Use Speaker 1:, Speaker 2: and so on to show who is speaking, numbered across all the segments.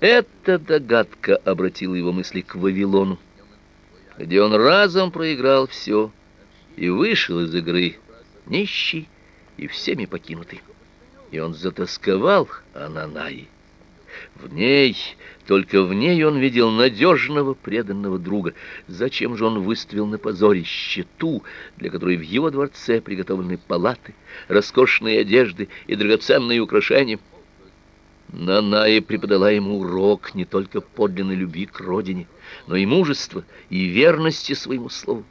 Speaker 1: Эта догадка обратила его мысли к Вавилону, где он разом проиграл все и вышел из игры нищий и всеми покинутый. И он затасковал о Нанае. В ней, только в ней он видел надежного, преданного друга. Зачем же он выставил на позорище ту, для которой в его дворце приготовлены палаты, роскошные одежды и драгоценные украшения? Наная преподала ему урок не только подлинной любви к родине, но и мужества и верности своему слову.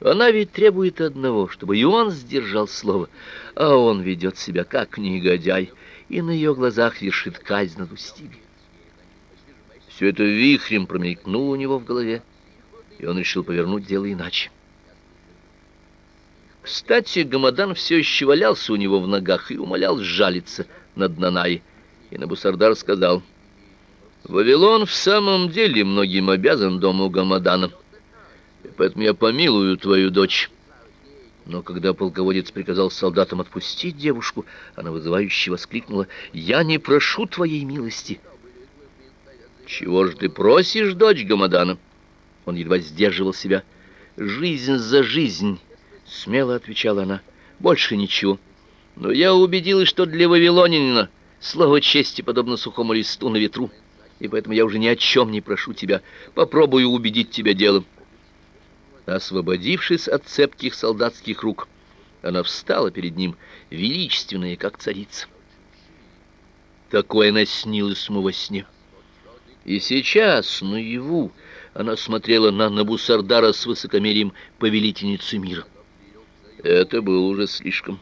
Speaker 1: Она ведь требует одного, чтобы и он сдержал слово, а он ведет себя как негодяй, и на ее глазах вершит казнь над Устигой. Все это вихрем промелькнуло у него в голове, и он решил повернуть дело иначе. Кстати, Гамадан все еще валялся у него в ногах и умолял сжалиться над Нанаей. И Набусардар сказал, «Вавилон в самом деле многим обязан дому Гамадана, и поэтому я помилую твою дочь». Но когда полководец приказал солдатам отпустить девушку, она вызывающе воскликнула, «Я не прошу твоей милости». «Чего же ты просишь, дочь Гамадана?» Он едва сдерживал себя. «Жизнь за жизнь», — смело отвечала она, — «больше ничего. Но я убедилась, что для вавилонянина слово чести подобно сухому листу на ветру, и поэтому я уже ни о чем не прошу тебя. Попробую убедить тебя делом». Освободившись от цепких солдатских рук, она встала перед ним, величественная, как царица. Такое она снилось ему во сне. И сейчас, наяву, она смотрела на Набусардара с высокомерием повелительницы мира. Это было уже слишком.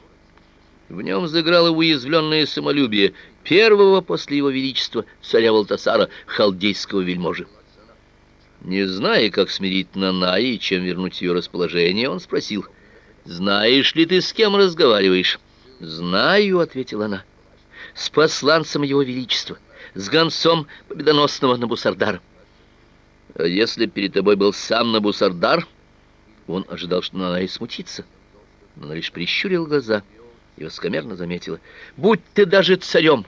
Speaker 1: В нем заиграло уязвленное самолюбие первого после его величества царя Валтасара, халдейского вельможи. Не зная, как смирить Нанаи и чем вернуть ее расположение, он спросил, «Знаешь ли ты, с кем разговариваешь?» «Знаю», — ответила она, — «с посланцем его величества, с гонцом победоносного Набусардара». «А если перед тобой был сам Набусардар?» Он ожидал, что Нанаи смутится, но она лишь прищурила глаза и воскомерно заметила, «Будь ты даже царем!»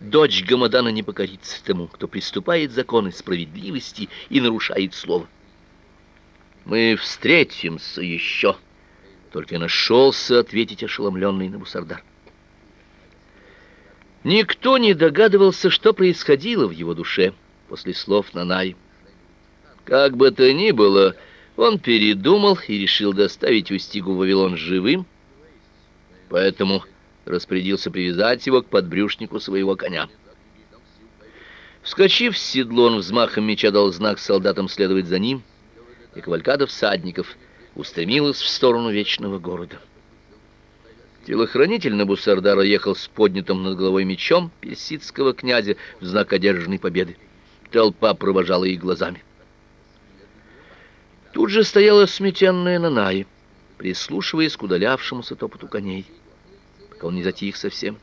Speaker 1: Дочь Гамадана не покорится тому, кто приступает законы справедливости и нарушает слово. Мы встретимся еще. Только нашелся ответить ошеломленный Набусардар. Никто не догадывался, что происходило в его душе после слов Нанай. Как бы то ни было, он передумал и решил доставить Устигу в Вавилон живым, поэтому распорядился привязать его к подбрюшнику своего коня. Вскочив с седло, он взмахом меча дал знак солдатам следовать за ним, и кавалькада всадников устремилась в сторону вечного города. Телохранитель Набусардара ехал с поднятым над головой мечом персидского князя в знак одержанной победы. Толпа провожала их глазами. Тут же стояла сметенная Нанаи, прислушиваясь к удалявшемуся топоту коней пока он не затих совсем.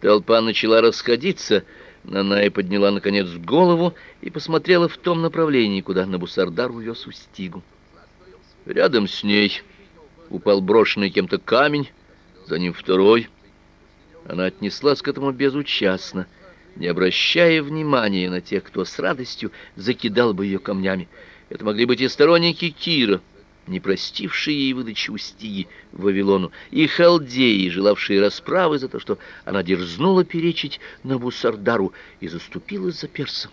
Speaker 1: Толпа начала расходиться, Наная подняла наконец голову и посмотрела в том направлении, куда Набусардар увез Устигу. Рядом с ней упал брошенный кем-то камень, за ним второй. Она отнеслась к этому безучастно, не обращая внимания на тех, кто с радостью закидал бы ее камнями. Это могли быть и сторонники Кира, не простившие ей выдачи в Вавилону, и халдеи, желавшие расправы за то, что она дерзнула перечить Набусардару и заступилась за перса.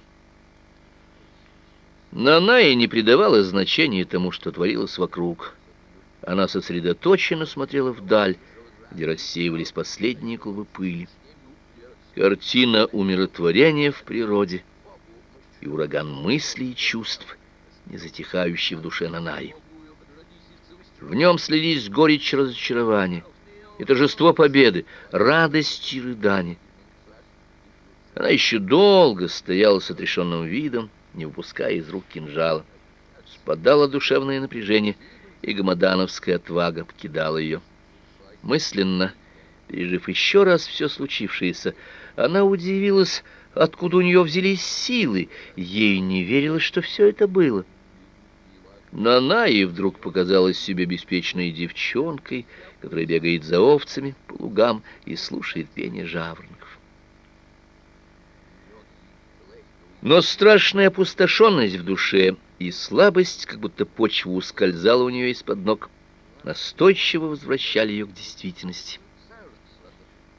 Speaker 1: Наная не придавала значения тому, что творилось вокруг. Она сосредоточенно смотрела вдаль, где рассеивались последние клубы пыли. Картина умиротворения в природе и ураган мыслей и чувств, не затихающий в душе Нанаи. В нем слились горечь разочарования и торжество победы, радость и рыдание. Она еще долго стояла с отрешенным видом, не выпуская из рук кинжала. Спадало душевное напряжение, и гамадановская отвага покидала ее. Мысленно, пережив еще раз все случившееся, она удивилась, откуда у нее взялись силы. Ей не верилось, что все это было. Но она и вдруг показалась себе беспечной девчонкой, которая бегает за овцами по лугам и слушает пение жаворонков. Но страшная опустошенность в душе и слабость, как будто почва ускользала у нее из-под ног, настойчиво возвращали ее к действительности.